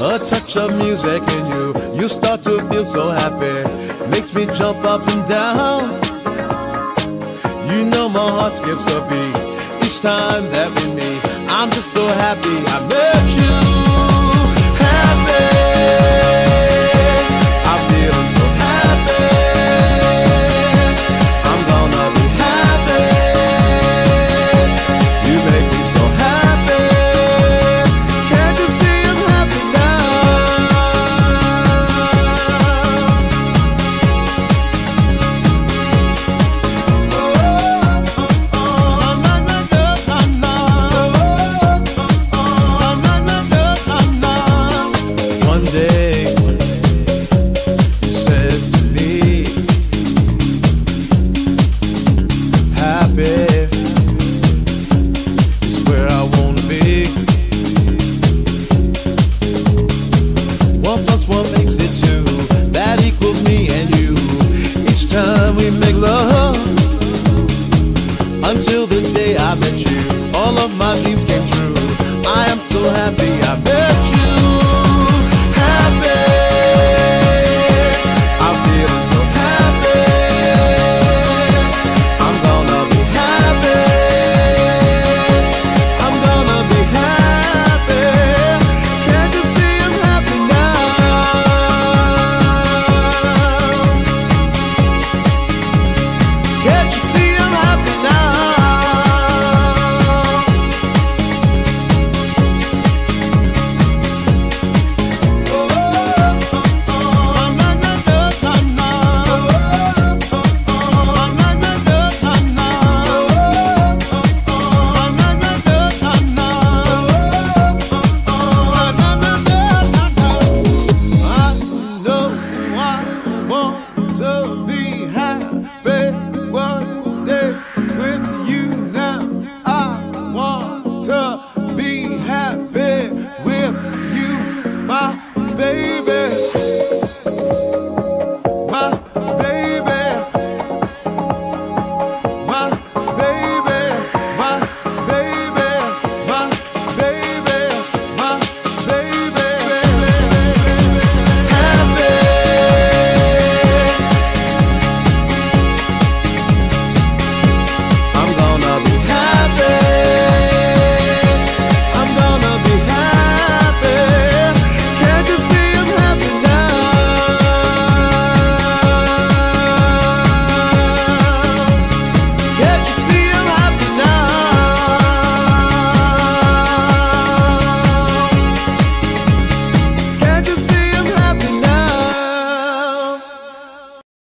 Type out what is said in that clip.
A touch of music in you, you start to feel so happy. Makes me jump up and down. You know my heart skips a beat each time that we meet. I'm just so happy I met you. time we make love until the day I met you. All of my dreams came true. I am so happy. to the